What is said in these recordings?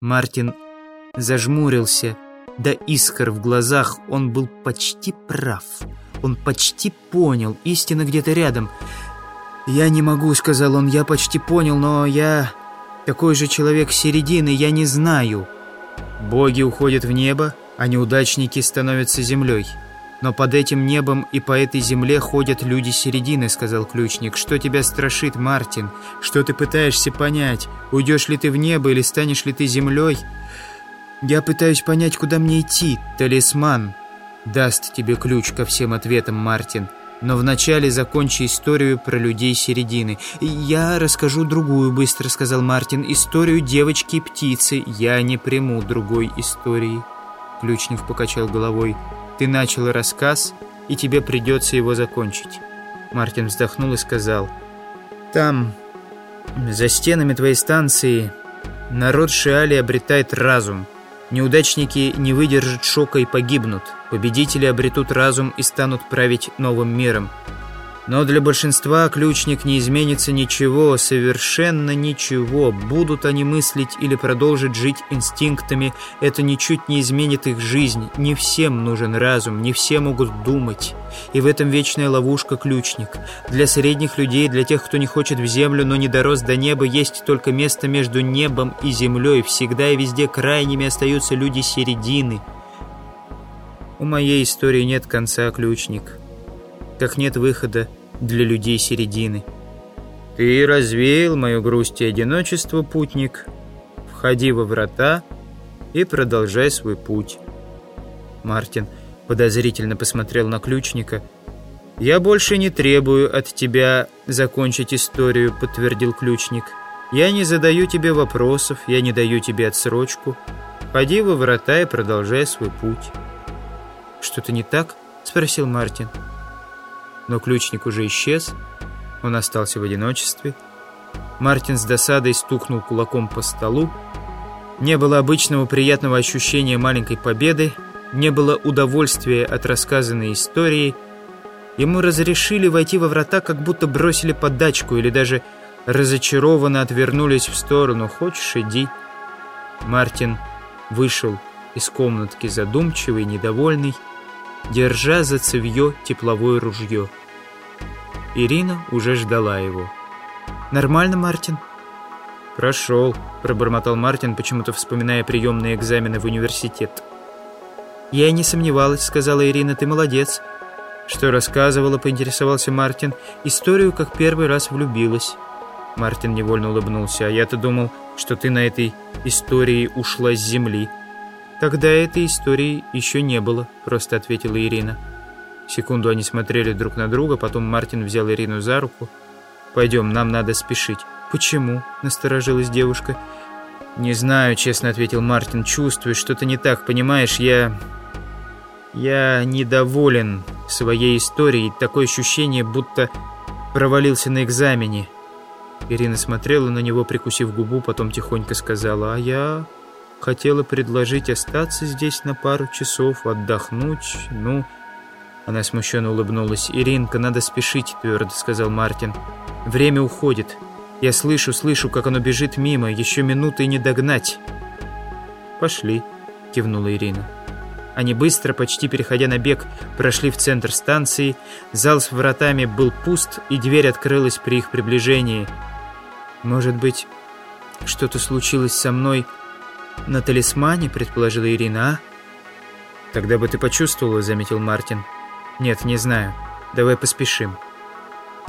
Мартин зажмурился до искр в глазах. Он был почти прав. Он почти понял. Истина где-то рядом. «Я не могу», — сказал он. «Я почти понял, но я такой же человек середины. Я не знаю». Боги уходят в небо, а неудачники становятся землей. «Но под этим небом и по этой земле ходят люди середины», — сказал ключник. «Что тебя страшит, Мартин? Что ты пытаешься понять? Уйдешь ли ты в небо или станешь ли ты землей?» «Я пытаюсь понять, куда мне идти. Талисман даст тебе ключ ко всем ответам, Мартин. Но вначале закончи историю про людей середины. «Я расскажу другую», — быстро сказал Мартин. «Историю девочки и птицы. Я не приму другой истории». Ключник покачал головой. Ты начал рассказ, и тебе придется его закончить». Мартин вздохнул и сказал, «Там, за стенами твоей станции, народ Шиали обретает разум. Неудачники не выдержат шока и погибнут. Победители обретут разум и станут править новым миром. Но для большинства ключник не изменится ничего, совершенно ничего. Будут они мыслить или продолжить жить инстинктами, это ничуть не изменит их жизнь. Не всем нужен разум, не все могут думать. И в этом вечная ловушка ключник. Для средних людей, для тех, кто не хочет в землю, но не дорос до неба, есть только место между небом и землей. Всегда и везде крайними остаются люди середины. У моей истории нет конца, ключник. Как нет выхода для людей середины. Ты развеял мою грусть и одиночество, путник. Входи во врата и продолжай свой путь. Мартин подозрительно посмотрел на ключника. «Я больше не требую от тебя закончить историю», — подтвердил ключник. «Я не задаю тебе вопросов, я не даю тебе отсрочку. Ходи во врата и продолжай свой путь». «Что-то не так?» — спросил Мартин. «Мартин». Но ключник уже исчез, он остался в одиночестве. Мартин с досадой стукнул кулаком по столу. Не было обычного приятного ощущения маленькой победы, не было удовольствия от рассказанной истории. Ему разрешили войти во врата, как будто бросили подачку или даже разочарованно отвернулись в сторону. «Хочешь, иди». Мартин вышел из комнатки задумчивый, недовольный держа за цевье тепловое ружье. Ирина уже ждала его. «Нормально, Мартин?» «Прошел», — пробормотал Мартин, почему-то вспоминая приемные экзамены в университет. «Я не сомневалась», — сказала Ирина, — «ты молодец». «Что рассказывала?» — поинтересовался Мартин. «Историю, как первый раз влюбилась». Мартин невольно улыбнулся. «А я-то думал, что ты на этой истории ушла с земли». «Тогда этой истории еще не было», — просто ответила Ирина. Секунду они смотрели друг на друга, потом Мартин взял Ирину за руку. «Пойдем, нам надо спешить». «Почему?» — насторожилась девушка. «Не знаю», — честно ответил Мартин. «Чувствую, что-то не так, понимаешь? Я... я недоволен своей историей. Такое ощущение, будто провалился на экзамене». Ирина смотрела на него, прикусив губу, потом тихонько сказала, «А я Хотела предложить остаться здесь на пару часов, отдохнуть, ну...» Она смущенно улыбнулась. «Иринка, надо спешить», — твердо сказал Мартин. «Время уходит. Я слышу, слышу, как оно бежит мимо. Еще минуты и не догнать». «Пошли», — кивнула Ирина. Они быстро, почти переходя на бег, прошли в центр станции. Зал с вратами был пуст, и дверь открылась при их приближении. «Может быть, что-то случилось со мной?» «На талисмане», — предположила Ирина, а? «Тогда бы ты почувствовала», — заметил Мартин. «Нет, не знаю. Давай поспешим».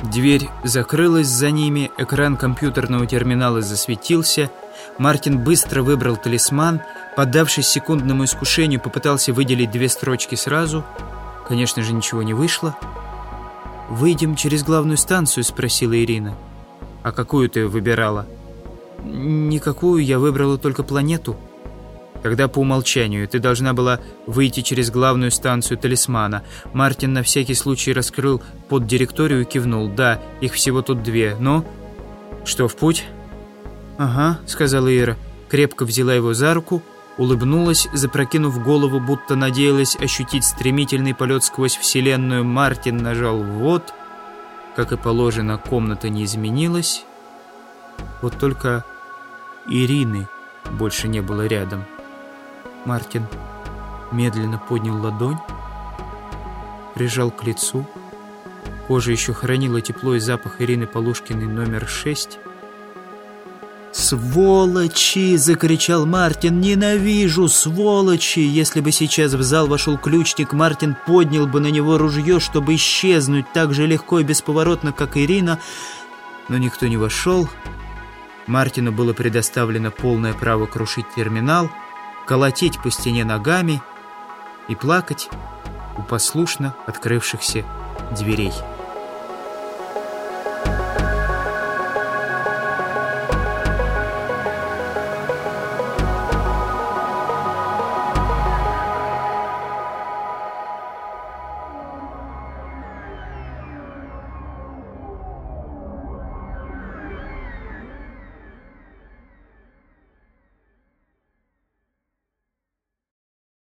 Дверь закрылась за ними, экран компьютерного терминала засветился. Мартин быстро выбрал талисман, поддавшись секундному искушению, попытался выделить две строчки сразу. Конечно же, ничего не вышло. «Выйдем через главную станцию?» — спросила Ирина. «А какую ты выбирала?» «Никакую, я выбрала только планету». Тогда по умолчанию ты должна была выйти через главную станцию талисмана. Мартин на всякий случай раскрыл под директорию и кивнул. Да, их всего тут две, но... Что, в путь? Ага, сказала Ира. Крепко взяла его за руку, улыбнулась, запрокинув голову, будто надеялась ощутить стремительный полет сквозь вселенную. Мартин нажал «вот». Как и положено, комната не изменилась. Вот только Ирины больше не было рядом. Мартин медленно поднял ладонь, прижал к лицу. Кожа еще хранила тепло и запах Ирины Полушкиной номер шесть. «Сволочи!» — закричал Мартин. «Ненавижу сволочи!» Если бы сейчас в зал вошел ключник, Мартин поднял бы на него ружье, чтобы исчезнуть так же легко и бесповоротно, как Ирина. Но никто не вошел. Мартину было предоставлено полное право крушить терминал, колотить по стене ногами и плакать у послушно открывшихся дверей.